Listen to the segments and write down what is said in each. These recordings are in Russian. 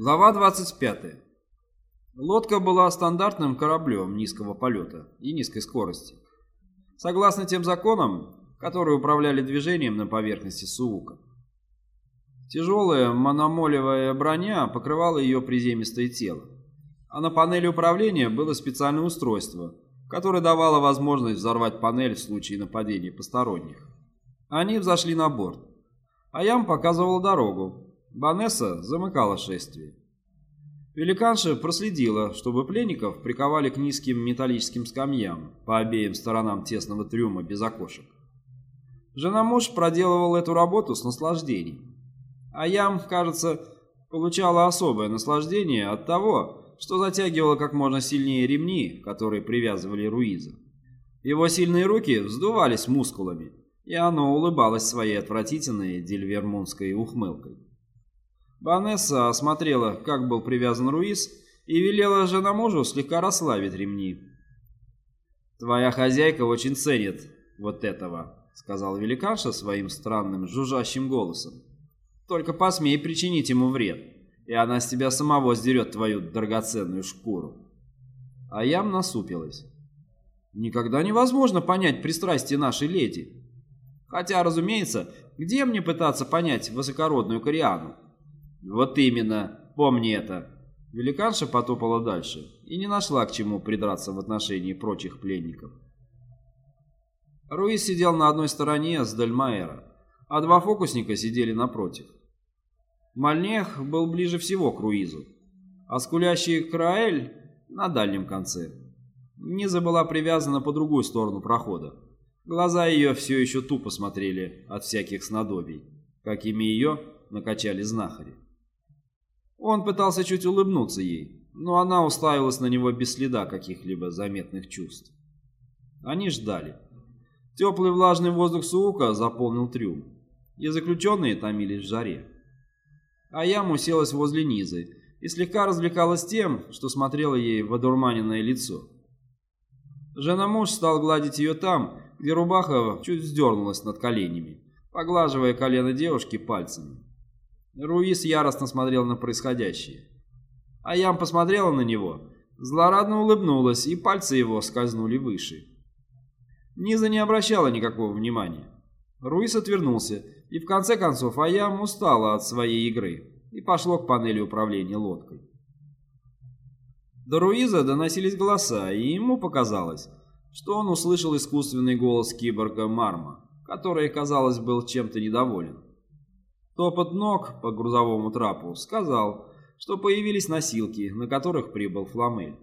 Глава 25. Лодка была стандартным кораблем низкого полета и низкой скорости. Согласно тем законам, которые управляли движением на поверхности Суука. Тяжелая мономолевая броня покрывала ее приземистое тело, а на панели управления было специальное устройство, которое давало возможность взорвать панель в случае нападения посторонних. Они взошли на борт. Аям показывал дорогу, Банесса замыкала шествие. Великанша проследила, чтобы пленников приковали к низким металлическим скамьям по обеим сторонам тесного трюма без окошек. Жена-муж проделывал эту работу с наслаждением. А Ям, кажется, получала особое наслаждение от того, что затягивала как можно сильнее ремни, которые привязывали Руиза. Его сильные руки вздувались мускулами, и оно улыбалось своей отвратительной дельвермунской ухмылкой. Банесса осмотрела, как был привязан Руис, и велела женомужу слегка расслабить ремни. «Твоя хозяйка очень ценит вот этого», — сказал великанша своим странным жужжащим голосом. «Только посмей причинить ему вред, и она с тебя самого сдерет твою драгоценную шкуру». А ям насупилась. «Никогда невозможно понять пристрастие нашей леди. Хотя, разумеется, где мне пытаться понять высокородную Кориану?» «Вот именно, помни это». Великанша потопала дальше и не нашла к чему придраться в отношении прочих пленников. Руис сидел на одной стороне с Дельмайера, а два фокусника сидели напротив. Мальнех был ближе всего к Руизу, а скулящий Краэль на дальнем конце. Низа была привязана по другую сторону прохода. Глаза ее все еще тупо смотрели от всяких снадобий, какими ее накачали знахари. Он пытался чуть улыбнуться ей, но она уставилась на него без следа каких-либо заметных чувств. Они ждали. Теплый влажный воздух Суука заполнил трюм, и заключенные томились в жаре. А я уселась возле Низы и слегка развлекалась тем, что смотрела ей в одурманенное лицо. Жена-муж стал гладить ее там, где рубаха чуть вздернулась над коленями, поглаживая колено девушки пальцами. Руис яростно смотрел на происходящее. А Ям посмотрела на него, злорадно улыбнулась, и пальцы его скользнули выше. Низа не обращала никакого внимания. Руис отвернулся, и в конце концов Аям устала от своей игры и пошло к панели управления лодкой. До Руиза доносились голоса, и ему показалось, что он услышал искусственный голос киборга Марма, который, казалось, был чем-то недоволен. Топот ног по грузовому трапу сказал, что появились носилки, на которых прибыл Фламель.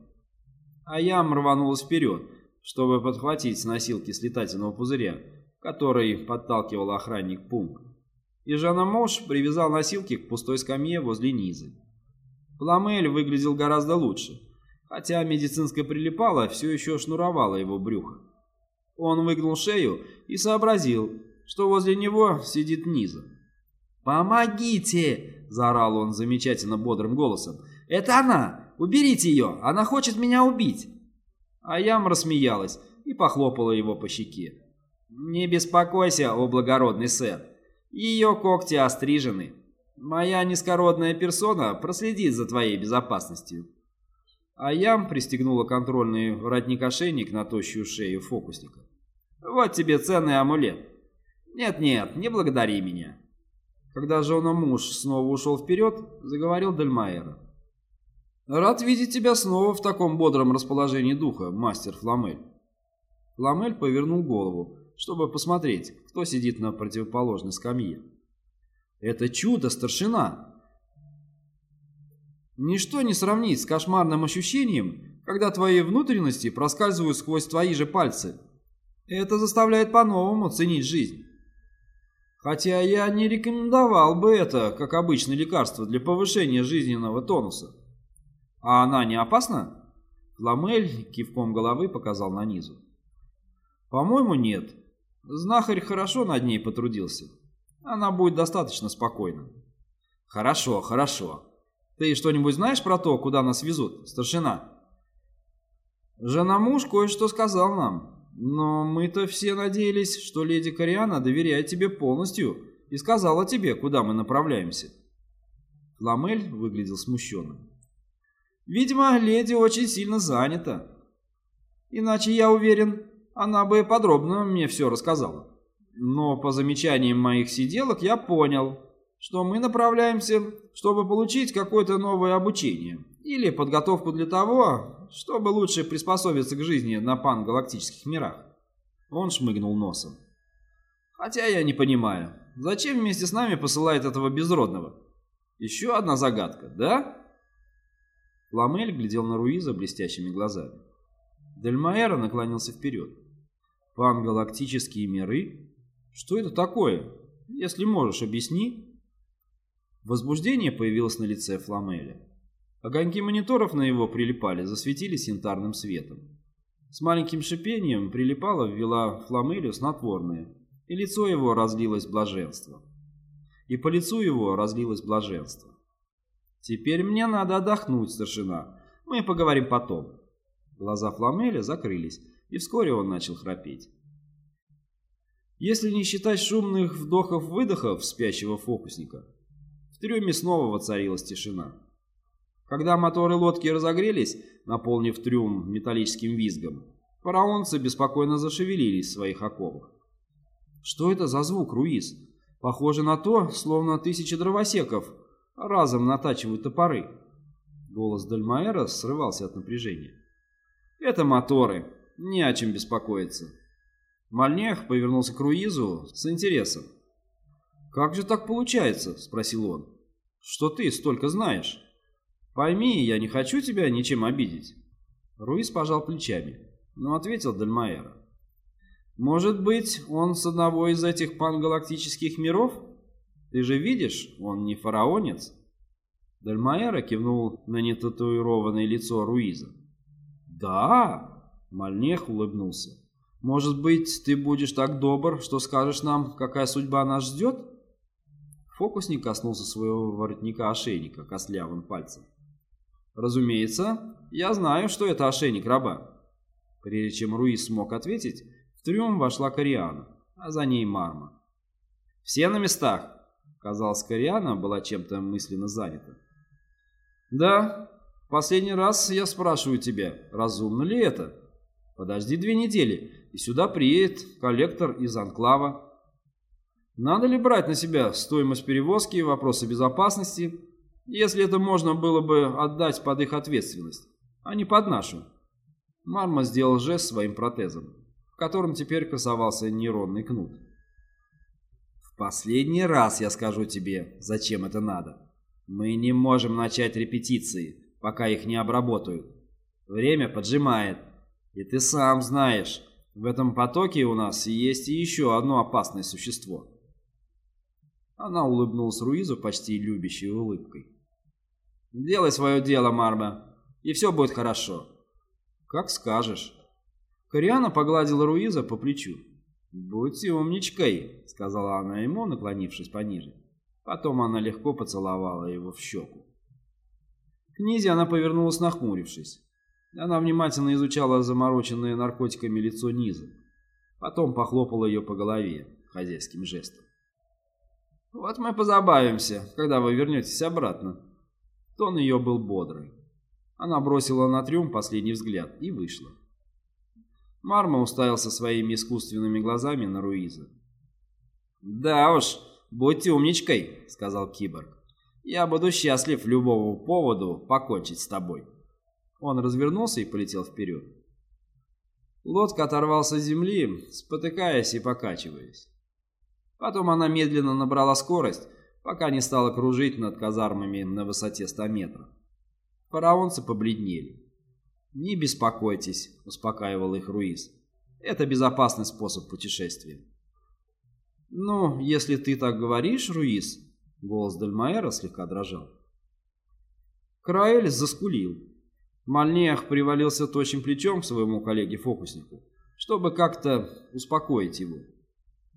А я рванулась вперед, чтобы подхватить носилки с летательного пузыря, который подталкивал охранник Пунк. И Жанна Мош привязал носилки к пустой скамье возле низы. Фламель выглядел гораздо лучше, хотя медицинская прилипала все еще шнуровала его брюхо. Он выгнул шею и сообразил, что возле него сидит Низа. «Помогите!» – заорал он замечательно бодрым голосом. «Это она! Уберите ее! Она хочет меня убить!» А Ям рассмеялась и похлопала его по щеке. «Не беспокойся, о благородный сэр. Ее когти острижены. Моя низкородная персона проследит за твоей безопасностью». А Ям пристегнула контрольный воротник-ошейник на тощую шею фокусника. «Вот тебе ценный амулет. Нет-нет, не благодари меня. Когда жена муж снова ушел вперед, заговорил Дельмайер. «Рад видеть тебя снова в таком бодром расположении духа, мастер Фламель». Фламель повернул голову, чтобы посмотреть, кто сидит на противоположной скамье. «Это чудо, старшина!» Ничто не сравнить с кошмарным ощущением, когда твои внутренности проскальзывают сквозь твои же пальцы. Это заставляет по-новому ценить жизнь. Хотя я не рекомендовал бы это как обычное лекарство для повышения жизненного тонуса. А она не опасна? Ламель кивком головы показал на низу. По-моему, нет. Знахарь хорошо над ней потрудился. Она будет достаточно спокойна. Хорошо, хорошо. Ты что-нибудь знаешь про то, куда нас везут, старшина? Жена-муж кое-что сказал нам. Но мы-то все надеялись, что леди Кориана доверяет тебе полностью и сказала тебе, куда мы направляемся. Фламель выглядел смущенным. «Видимо, леди очень сильно занята. Иначе, я уверен, она бы подробно мне все рассказала. Но по замечаниям моих сиделок я понял, что мы направляемся, чтобы получить какое-то новое обучение или подготовку для того, чтобы лучше приспособиться к жизни на пангалактических мирах. Он шмыгнул носом. Хотя я не понимаю, зачем вместе с нами посылает этого безродного? Еще одна загадка, да? Ламель глядел на Руиза блестящими глазами. Дельмаэра наклонился вперед. Пангалактические миры? Что это такое? Если можешь, объясни. Возбуждение появилось на лице Фламеля. Огоньки мониторов на его прилипали, засветились янтарным светом. С маленьким шипением прилипала ввела Фламелю снотворное, и лицо его разлилось блаженство. И по лицу его разлилось блаженство. «Теперь мне надо отдохнуть, старшина. Мы поговорим потом». Глаза Фламеля закрылись, и вскоре он начал храпеть. Если не считать шумных вдохов-выдохов спящего фокусника, в трюме снова воцарилась тишина. Когда моторы лодки разогрелись, наполнив трюм металлическим визгом, фараонцы беспокойно зашевелились в своих оковах. Что это за звук, Руис? Похоже на то, словно тысячи дровосеков разом натачивают топоры. Голос Дальмаэра срывался от напряжения. Это моторы, не о чем беспокоиться. Мальнех повернулся к Руизу с интересом. «Как же так получается?» – спросил он. «Что ты столько знаешь?» «Пойми, я не хочу тебя ничем обидеть». Руиз пожал плечами, но ответил Дальмаэра. «Может быть, он с одного из этих пангалактических миров? Ты же видишь, он не фараонец». Дальмаэра кивнул на нетатуированное лицо Руиза. «Да!» — Мальнех улыбнулся. «Может быть, ты будешь так добр, что скажешь нам, какая судьба нас ждет?» Фокусник коснулся своего воротника ошейника костлявым пальцем. «Разумеется, я знаю, что это ошейник раба». Прежде чем Руис смог ответить, в трюм вошла Кориана, а за ней Марма. «Все на местах!» Казалось, Кориана была чем-то мысленно занята. «Да, последний раз я спрашиваю тебя, разумно ли это? Подожди две недели, и сюда приедет коллектор из Анклава. Надо ли брать на себя стоимость перевозки и вопросы безопасности, если это можно было бы отдать под их ответственность, а не под нашу? Марма сделал жест своим протезом, в котором теперь красовался нейронный кнут. В последний раз я скажу тебе, зачем это надо. Мы не можем начать репетиции, пока их не обработают. Время поджимает, и ты сам знаешь, в этом потоке у нас есть еще одно опасное существо. Она улыбнулась Руизу почти любящей улыбкой. «Делай свое дело, Марма, и все будет хорошо». «Как скажешь». Кориана погладила Руиза по плечу. «Будьте умничкой», — сказала она ему, наклонившись пониже. Потом она легко поцеловала его в щеку. К Низе она повернулась, нахмурившись. Она внимательно изучала замороченное наркотиками лицо Низа. Потом похлопала ее по голове хозяйским жестом. «Вот мы позабавимся, когда вы вернетесь обратно». Тон ее был бодрый. Она бросила на трюм последний взгляд и вышла. Марма уставился своими искусственными глазами на Руиза. «Да уж, будьте умничкой», — сказал киборг. «Я буду счастлив любому поводу покончить с тобой». Он развернулся и полетел вперед. Лодка оторвался с земли, спотыкаясь и покачиваясь. Потом она медленно набрала скорость, пока не стала кружить над казармами на высоте 100 метров. Фараонцы побледнели. «Не беспокойтесь», — успокаивал их Руис. «Это безопасный способ путешествия». «Ну, если ты так говоришь, Руис», — голос Дальмаэра слегка дрожал. Краэль заскулил. Мальнех привалился тощим плечом к своему коллеге-фокуснику, чтобы как-то успокоить его.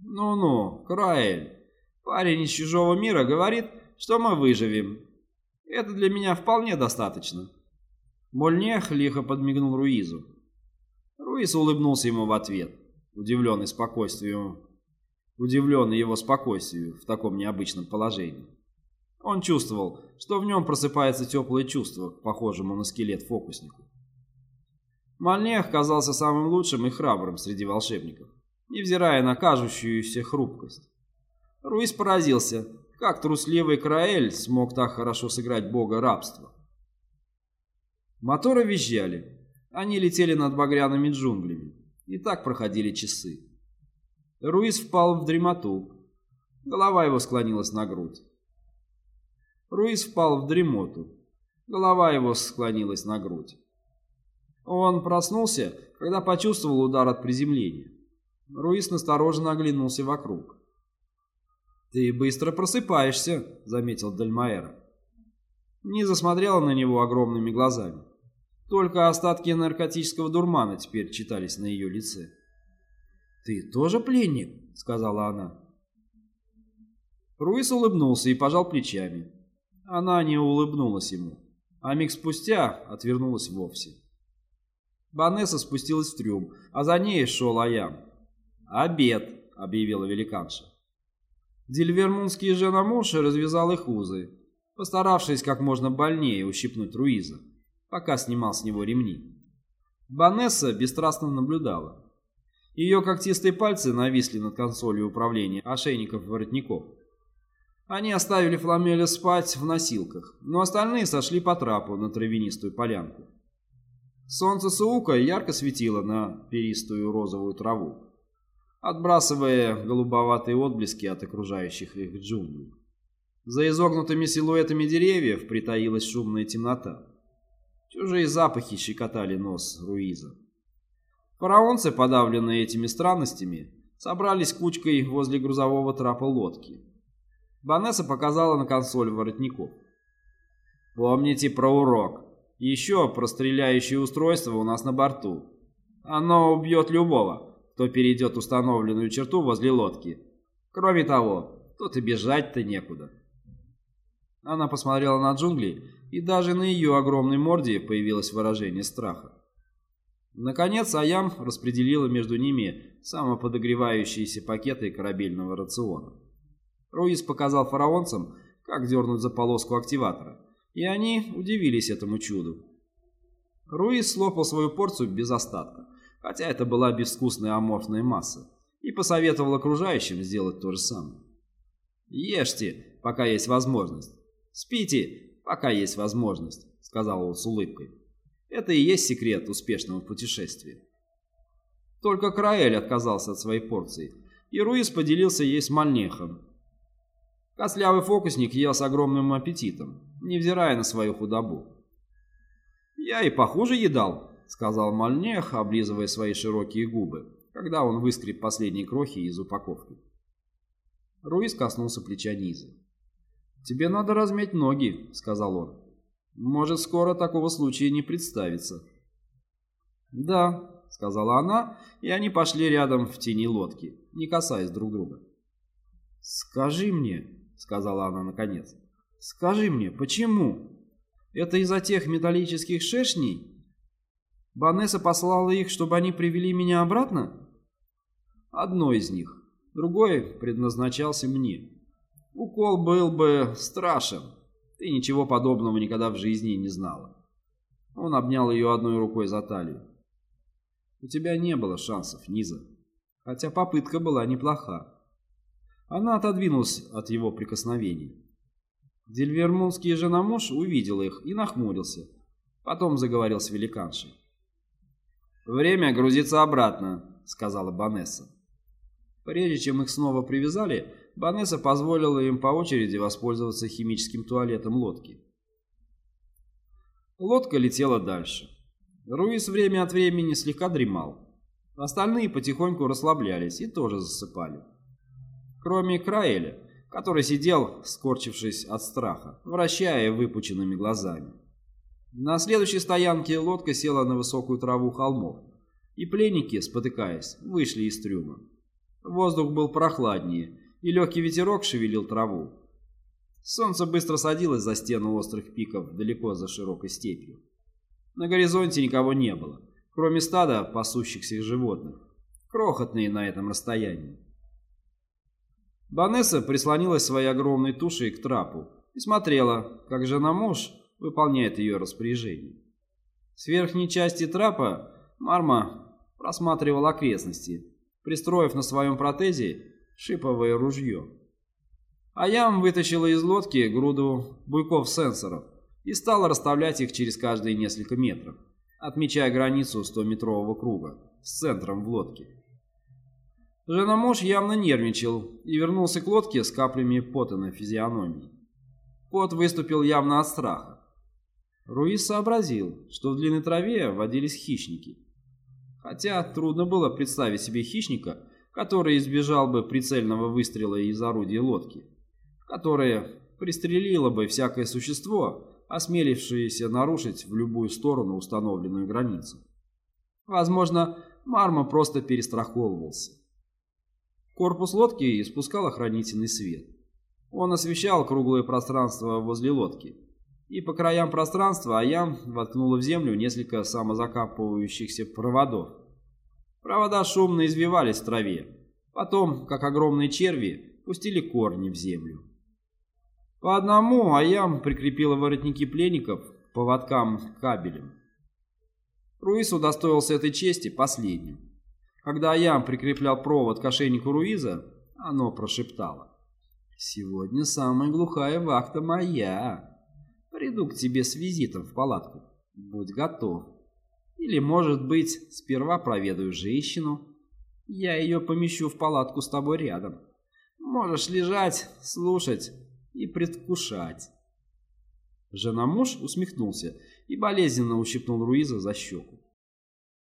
«Ну-ну, Краэль, парень из чужого мира говорит, что мы выживем. Это для меня вполне достаточно». Мольнех лихо подмигнул Руизу. Руиз улыбнулся ему в ответ, удивленный спокойствием, удивленный его спокойствию в таком необычном положении. Он чувствовал, что в нем просыпается теплое чувство, похожему на скелет фокуснику. Мальнех казался самым лучшим и храбрым среди волшебников, невзирая на кажущуюся хрупкость. Руис поразился, как трусливый Краэль смог так хорошо сыграть бога рабства. Моторы визжали. Они летели над багряными джунглями. И так проходили часы. Руис впал в дремоту. Голова его склонилась на грудь. Руис впал в дремоту. Голова его склонилась на грудь. Он проснулся, когда почувствовал удар от приземления. Руис настороженно оглянулся вокруг. «Ты быстро просыпаешься», — заметил Дальмаэра. Низа смотрела на него огромными глазами. Только остатки наркотического дурмана теперь читались на ее лице. «Ты тоже пленник?» — сказала она. Руис улыбнулся и пожал плечами. Она не улыбнулась ему, а миг спустя отвернулась вовсе. Банесса спустилась в трюм, а за ней шел Аям. «Обед!» — объявила великанша. Дильвермунский женомуж развязал их узы, постаравшись как можно больнее ущипнуть Руиза, пока снимал с него ремни. Банесса бесстрастно наблюдала. Ее когтистые пальцы нависли над консолью управления ошейников воротников. Они оставили Фламеля спать в носилках, но остальные сошли по трапу на травянистую полянку. Солнце Саука ярко светило на перистую розовую траву отбрасывая голубоватые отблески от окружающих их джунглей. За изогнутыми силуэтами деревьев притаилась шумная темнота. Чужие запахи щекотали нос Руиза. Фараонцы, подавленные этими странностями, собрались кучкой возле грузового трапа лодки. Банесса показала на консоль воротников. «Помните про урок. Еще про стреляющее устройство у нас на борту. Оно убьет любого кто перейдет установленную черту возле лодки. Кроме того, тут и бежать-то некуда. Она посмотрела на джунгли, и даже на ее огромной морде появилось выражение страха. Наконец Аям распределила между ними самоподогревающиеся пакеты корабельного рациона. Руис показал фараонцам, как дернуть за полоску активатора, и они удивились этому чуду. Руис слопал свою порцию без остатка, хотя это была безвкусная аморфная масса, и посоветовал окружающим сделать то же самое. «Ешьте, пока есть возможность. Спите, пока есть возможность», — сказал он с улыбкой. «Это и есть секрет успешного путешествия». Только Краэль отказался от своей порции, и Руис поделился ей с Мальнехом. Кослявый фокусник ел с огромным аппетитом, невзирая на свою худобу. «Я и похуже едал», — сказал Мальнех, облизывая свои широкие губы, когда он выскреб последние крохи из упаковки. Руис коснулся плеча Низы. «Тебе надо размять ноги», — сказал он. «Может, скоро такого случая не представится». «Да», — сказала она, и они пошли рядом в тени лодки, не касаясь друг друга. «Скажи мне», — сказала она наконец, — «скажи мне, почему? Это из-за тех металлических шершней?» Банесса послала их, чтобы они привели меня обратно? Одно из них. Другой предназначался мне. Укол был бы страшен. Ты ничего подобного никогда в жизни не знала. Он обнял ее одной рукой за талию. У тебя не было шансов, Низа. Хотя попытка была неплоха. Она отодвинулась от его прикосновений. Дельвермунский женомуж увидел их и нахмурился. Потом заговорил с великаншей. «Время грузиться обратно», — сказала Банесса. Прежде чем их снова привязали, Банесса позволила им по очереди воспользоваться химическим туалетом лодки. Лодка летела дальше. Руис время от времени слегка дремал. Остальные потихоньку расслаблялись и тоже засыпали. Кроме Краэля, который сидел, скорчившись от страха, вращая выпученными глазами. На следующей стоянке лодка села на высокую траву холмов, и пленники, спотыкаясь, вышли из трюма. Воздух был прохладнее, и легкий ветерок шевелил траву. Солнце быстро садилось за стену острых пиков далеко за широкой степью. На горизонте никого не было, кроме стада пасущихся животных, крохотные на этом расстоянии. Банесса прислонилась своей огромной тушей к трапу и смотрела, как жена-муж выполняет ее распоряжение. С верхней части трапа Марма просматривал окрестности, пристроив на своем протезе шиповое ружье. Аям вытащила из лодки груду буйков сенсоров и стала расставлять их через каждые несколько метров, отмечая границу 100-метрового круга с центром в лодке. Жена-муж явно нервничал и вернулся к лодке с каплями пота на физиономии. Пот выступил явно от страха. Руис сообразил, что в длинной траве водились хищники. Хотя трудно было представить себе хищника, который избежал бы прицельного выстрела из орудия лодки, которое пристрелило бы всякое существо, осмелившееся нарушить в любую сторону установленную границу. Возможно, Марма просто перестраховывался. Корпус лодки испускал охранительный свет. Он освещал круглое пространство возле лодки. И по краям пространства Аям воткнула в землю несколько самозакапывающихся проводов. Провода шумно извивались в траве. Потом, как огромные черви, пустили корни в землю. По одному Аям прикрепила воротники пленников к поводкам кабелем. Руис удостоился этой чести последним. Когда Аям прикреплял провод к ошейнику Руиза, оно прошептало. «Сегодня самая глухая вахта моя. Приду к тебе с визитом в палатку. Будь готов. Или, может быть, сперва проведаю женщину. Я ее помещу в палатку с тобой рядом. Можешь лежать, слушать и предвкушать». Жена-муж усмехнулся и болезненно ущипнул Руиза за щеку.